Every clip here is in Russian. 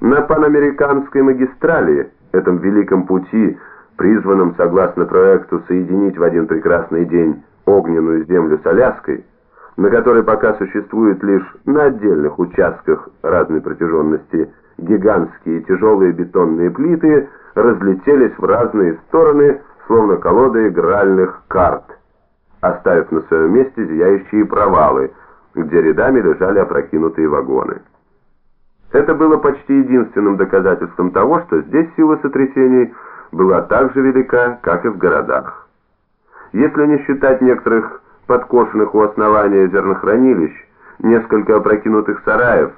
На панамериканской магистрали, этом великом пути, призванном согласно проекту соединить в один прекрасный день огненную землю с Аляской, на которой пока существуют лишь на отдельных участках разной протяженности гигантские тяжелые бетонные плиты, разлетелись в разные стороны, словно колоды игральных карт, оставив на своем месте зияющие провалы, где рядами лежали опрокинутые вагоны. Это было почти единственным доказательством того, что здесь сила сотрясений была так же велика, как и в городах. Если не считать некоторых подкошенных у основания зернохранилищ, несколько опрокинутых сараев,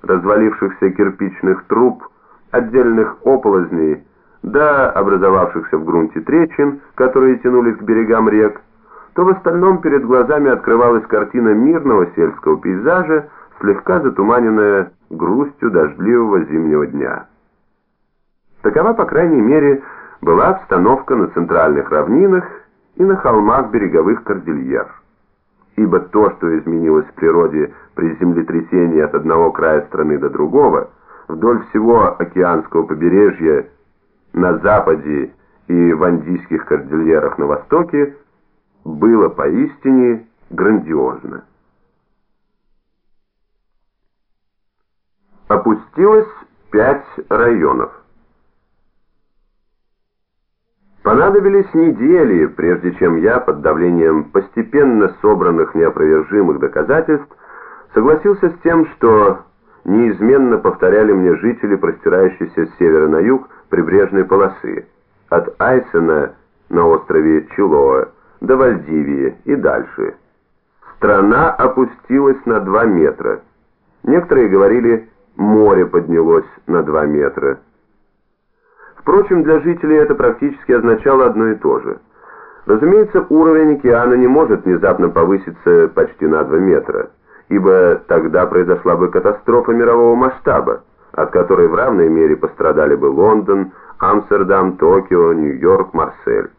развалившихся кирпичных труб, отдельных ополозней, да образовавшихся в грунте тречин, которые тянулись к берегам рек, то в остальном перед глазами открывалась картина мирного сельского пейзажа, слегка затуманенная грустью дождливого зимнего дня. Такова, по крайней мере, была обстановка на центральных равнинах и на холмах береговых кордильер. Ибо то, что изменилось в природе при землетрясении от одного края страны до другого, вдоль всего океанского побережья на западе и в Андийских кордильерах на востоке, было поистине грандиозно. Опустилось пять районов. Понадобились недели, прежде чем я, под давлением постепенно собранных неопровержимых доказательств, согласился с тем, что неизменно повторяли мне жители, простирающиеся с севера на юг прибрежной полосы, от Айсена на острове Чилоа до Вальдивии и дальше. Страна опустилась на 2 метра. Некоторые говорили море поднялось на 2 метра. Впрочем, для жителей это практически означало одно и то же. Разумеется, уровень океана не может внезапно повыситься почти на 2 метра, ибо тогда произошла бы катастрофа мирового масштаба, от которой в равной мере пострадали бы Лондон, Амстердам, Токио, Нью-Йорк, Марсель.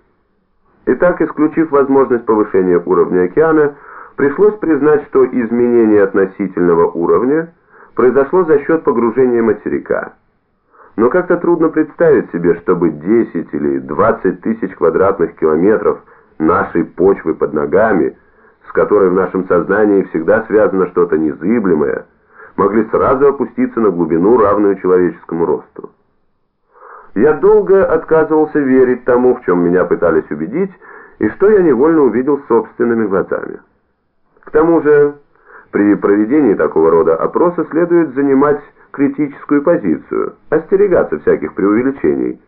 Итак, исключив возможность повышения уровня океана, пришлось признать, что изменение относительного уровня – произошло за счет погружения материка. Но как-то трудно представить себе, чтобы 10 или 20 тысяч квадратных километров нашей почвы под ногами, с которой в нашем сознании всегда связано что-то незыблемое, могли сразу опуститься на глубину, равную человеческому росту. Я долго отказывался верить тому, в чем меня пытались убедить, и что я невольно увидел собственными глазами. К тому же... При проведении такого рода опроса следует занимать критическую позицию, остерегаться всяких преувеличений,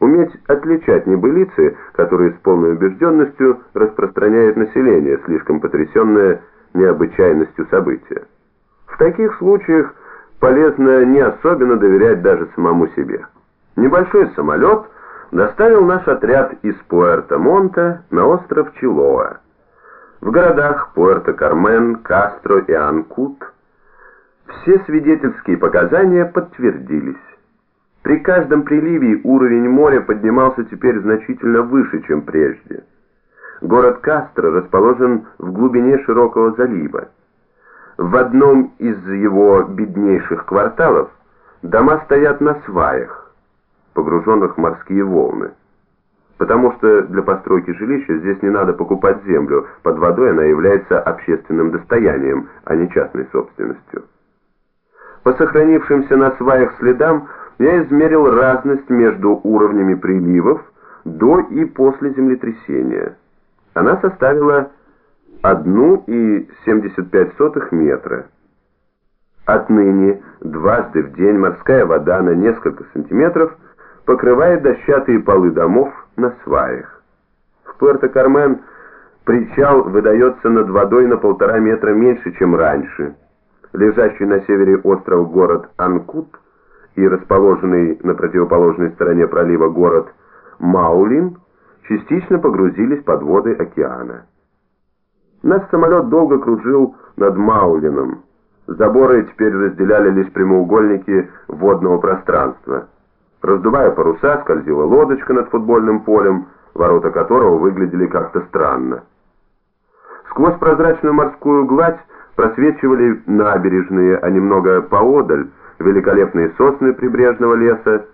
уметь отличать небылицы, которые с полной убежденностью распространяет население, слишком потрясенное необычайностью события. В таких случаях полезно не особенно доверять даже самому себе. Небольшой самолет доставил наш отряд из Пуэрто-Монта на остров Чилоа. В городах Пуэрто-Кармен, Кастро и Анкут все свидетельские показания подтвердились. При каждом приливе уровень моря поднимался теперь значительно выше, чем прежде. Город Кастро расположен в глубине широкого залива. В одном из его беднейших кварталов дома стоят на сваях, погруженных в морские волны потому что для постройки жилища здесь не надо покупать землю, под водой она является общественным достоянием, а не частной собственностью. По сохранившимся на сваях следам я измерил разность между уровнями приливов до и после землетрясения. Она составила 1,75 метра. Отныне дважды в день морская вода на несколько сантиметров покрывает дощатые полы домов, на сваях. В Пуэрто-Кармен причал выдается над водой на полтора метра меньше, чем раньше. Лежащий на севере остров город Анкут и расположенный на противоположной стороне пролива город Маулин частично погрузились под воды океана. Наш самолет долго кружил над Маулином. Заборы теперь разделяли лишь прямоугольники водного пространства. Раздувая паруса, скользила лодочка над футбольным полем, ворота которого выглядели как-то странно. Сквозь прозрачную морскую гладь просвечивали набережные, а немного поодаль великолепные сосны прибрежного леса,